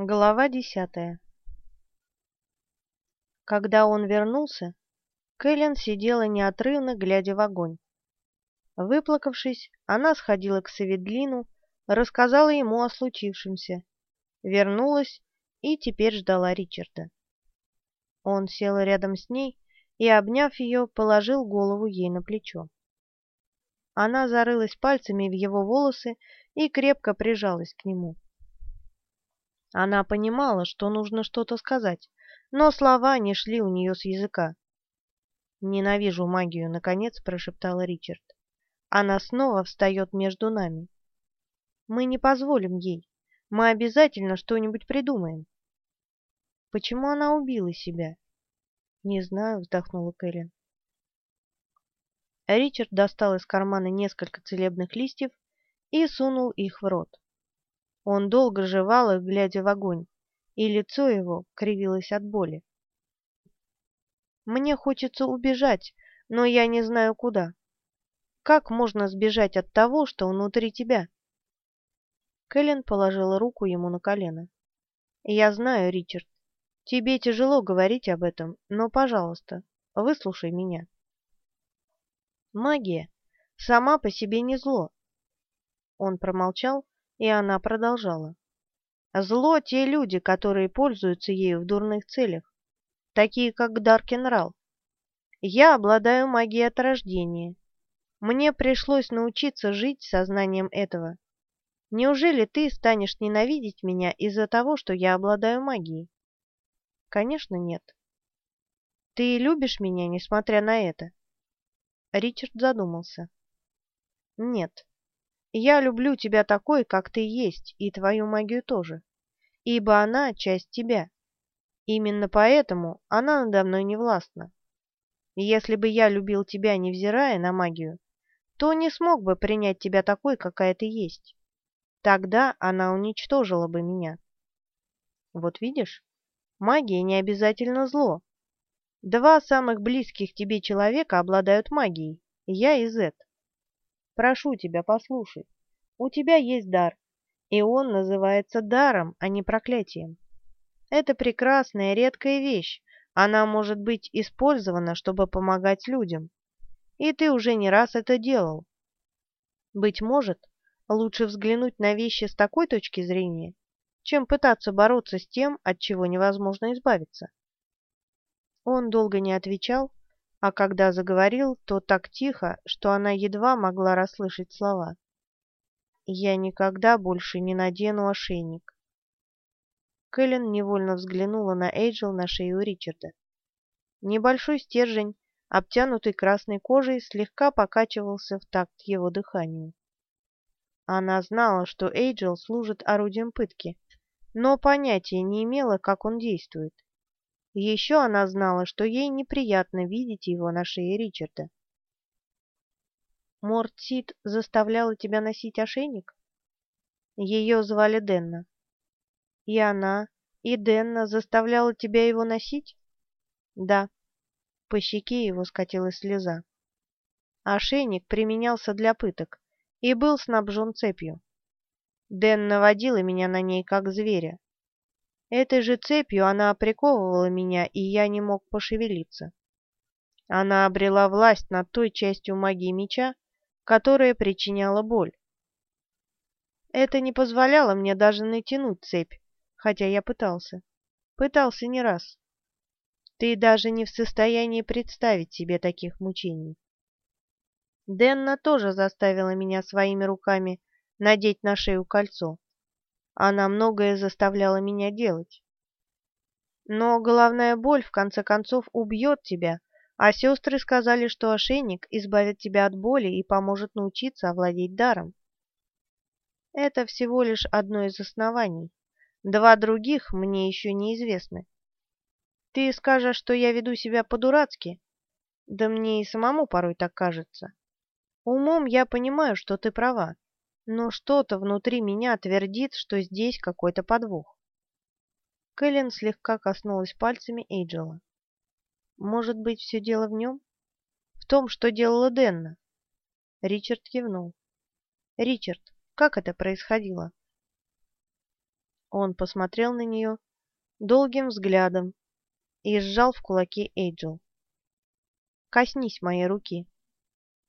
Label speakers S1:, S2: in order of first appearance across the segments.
S1: Глава десятая Когда он вернулся, Кэлен сидела неотрывно, глядя в огонь. Выплакавшись, она сходила к Саведлину, рассказала ему о случившемся, вернулась и теперь ждала Ричарда. Он сел рядом с ней и, обняв ее, положил голову ей на плечо. Она зарылась пальцами в его волосы и крепко прижалась к нему. Она понимала, что нужно что-то сказать, но слова не шли у нее с языка. «Ненавижу магию», — наконец прошептала Ричард. «Она снова встает между нами. Мы не позволим ей. Мы обязательно что-нибудь придумаем». «Почему она убила себя?» «Не знаю», — вздохнула Кэлен. Ричард достал из кармана несколько целебных листьев и сунул их в рот. Он долго жевал их, глядя в огонь, и лицо его кривилось от боли. «Мне хочется убежать, но я не знаю куда. Как можно сбежать от того, что внутри тебя?» Кэлен положила руку ему на колено. «Я знаю, Ричард, тебе тяжело говорить об этом, но, пожалуйста, выслушай меня». Магия сама по себе не зло. Он промолчал, и она продолжала. Зло те люди, которые пользуются ею в дурных целях, такие как Даркенрал. Я обладаю магией от рождения. Мне пришлось научиться жить сознанием этого. Неужели ты станешь ненавидеть меня из-за того, что я обладаю магией? Конечно, нет. Ты любишь меня, несмотря на это? Ричард задумался. Нет. Я люблю тебя такой, как ты есть, и твою магию тоже, ибо она часть тебя. Именно поэтому она надо мной не властна. Если бы я любил тебя, невзирая на магию, то не смог бы принять тебя такой, какая ты есть. Тогда она уничтожила бы меня. Вот видишь, магия не обязательно зло. Два самых близких тебе человека обладают магией, я и Зет. Прошу тебя, послушай. У тебя есть дар, и он называется даром, а не проклятием. Это прекрасная, редкая вещь. Она может быть использована, чтобы помогать людям. И ты уже не раз это делал. Быть может, лучше взглянуть на вещи с такой точки зрения, чем пытаться бороться с тем, от чего невозможно избавиться. Он долго не отвечал, а когда заговорил, то так тихо, что она едва могла расслышать слова. «Я никогда больше не надену ошейник». Кэлен невольно взглянула на Эйджел на шею Ричарда. Небольшой стержень, обтянутый красной кожей, слегка покачивался в такт его дыханию. Она знала, что Эйджел служит орудием пытки, но понятия не имела, как он действует. Еще она знала, что ей неприятно видеть его на шее Ричарда. «Мортсид заставляла тебя носить ошейник?» Ее звали Денна. «И она, и Денна заставляла тебя его носить?» «Да». По щеке его скатилась слеза. Ошейник применялся для пыток и был снабжен цепью. Денна водила меня на ней, как зверя. Этой же цепью она приковывала меня, и я не мог пошевелиться. Она обрела власть над той частью магии меча, которая причиняла боль. Это не позволяло мне даже натянуть цепь, хотя я пытался. Пытался не раз. Ты даже не в состоянии представить себе таких мучений. Денна тоже заставила меня своими руками надеть на шею кольцо. Она многое заставляла меня делать. Но головная боль, в конце концов, убьет тебя, а сестры сказали, что ошейник избавит тебя от боли и поможет научиться овладеть даром. Это всего лишь одно из оснований. Два других мне еще неизвестны. Ты скажешь, что я веду себя по-дурацки? Да мне и самому порой так кажется. Умом я понимаю, что ты права но что-то внутри меня твердит, что здесь какой-то подвох. Кэлен слегка коснулась пальцами Эйджела. Может быть, все дело в нем? В том, что делала Денна? Ричард кивнул. Ричард, как это происходило? Он посмотрел на нее долгим взглядом и сжал в кулаке Эйджел. «Коснись моей руки.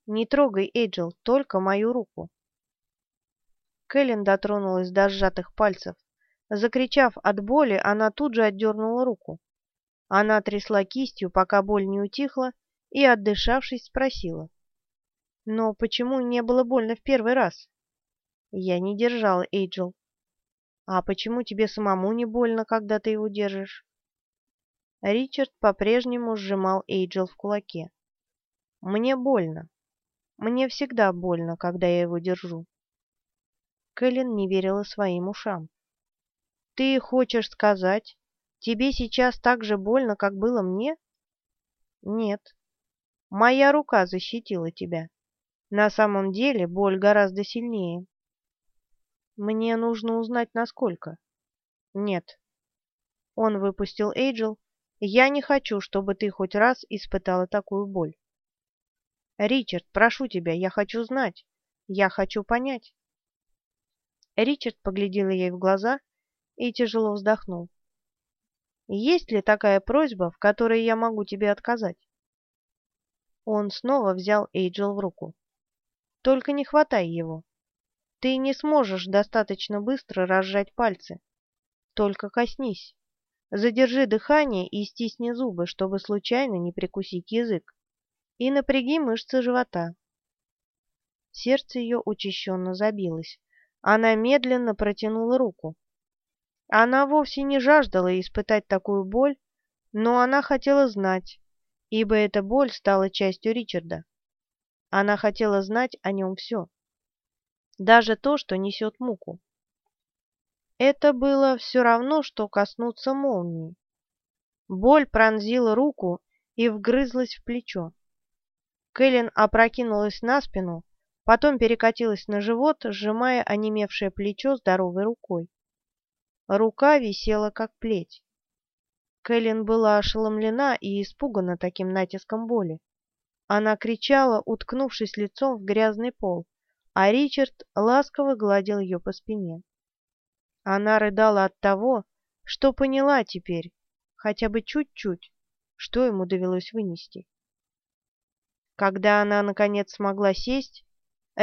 S1: Не трогай, Эйджел, только мою руку». Кэлен дотронулась до сжатых пальцев. Закричав от боли, она тут же отдернула руку. Она трясла кистью, пока боль не утихла, и, отдышавшись, спросила. «Но почему не было больно в первый раз?» «Я не держала Эйджел». «А почему тебе самому не больно, когда ты его держишь?» Ричард по-прежнему сжимал Эйджел в кулаке. «Мне больно. Мне всегда больно, когда я его держу». Кэлен не верила своим ушам. «Ты хочешь сказать, тебе сейчас так же больно, как было мне?» «Нет. Моя рука защитила тебя. На самом деле боль гораздо сильнее». «Мне нужно узнать, насколько». «Нет». Он выпустил Эйджел. «Я не хочу, чтобы ты хоть раз испытала такую боль». «Ричард, прошу тебя, я хочу знать. Я хочу понять». Ричард поглядел ей в глаза и тяжело вздохнул. «Есть ли такая просьба, в которой я могу тебе отказать?» Он снова взял Эйджел в руку. «Только не хватай его. Ты не сможешь достаточно быстро разжать пальцы. Только коснись. Задержи дыхание и стисни зубы, чтобы случайно не прикусить язык. И напряги мышцы живота. Сердце ее учащенно забилось. Она медленно протянула руку. Она вовсе не жаждала испытать такую боль, но она хотела знать, ибо эта боль стала частью Ричарда. Она хотела знать о нем все даже то, что несет муку. Это было все равно, что коснуться молнии. Боль пронзила руку и вгрызлась в плечо. Кэлен опрокинулась на спину, потом перекатилась на живот, сжимая онемевшее плечо здоровой рукой. Рука висела, как плеть. Кэлен была ошеломлена и испугана таким натиском боли. Она кричала, уткнувшись лицом в грязный пол а Ричард ласково гладил ее по спине. Она рыдала от того, что поняла теперь, хотя бы чуть-чуть, что ему довелось вынести. Когда она, наконец, смогла сесть,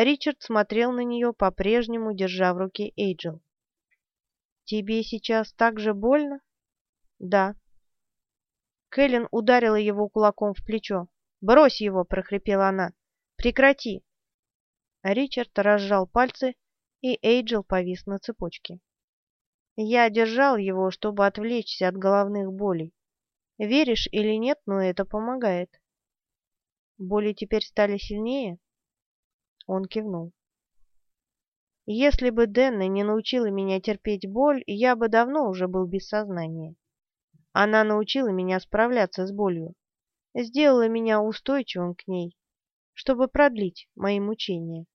S1: Ричард смотрел на нее, по-прежнему держа в руке Эйджел. «Тебе сейчас так же больно?» «Да». Кэлен ударила его кулаком в плечо. «Брось его!» — прохрипела она. «Прекрати!» Ричард разжал пальцы, и Эйджел повис на цепочке. Я держал его, чтобы отвлечься от головных болей. Веришь или нет, но это помогает. Боли теперь стали сильнее? Он кивнул. Если бы Денна не научила меня терпеть боль, я бы давно уже был без сознания. Она научила меня справляться с болью, сделала меня устойчивым к ней, чтобы продлить мои мучения.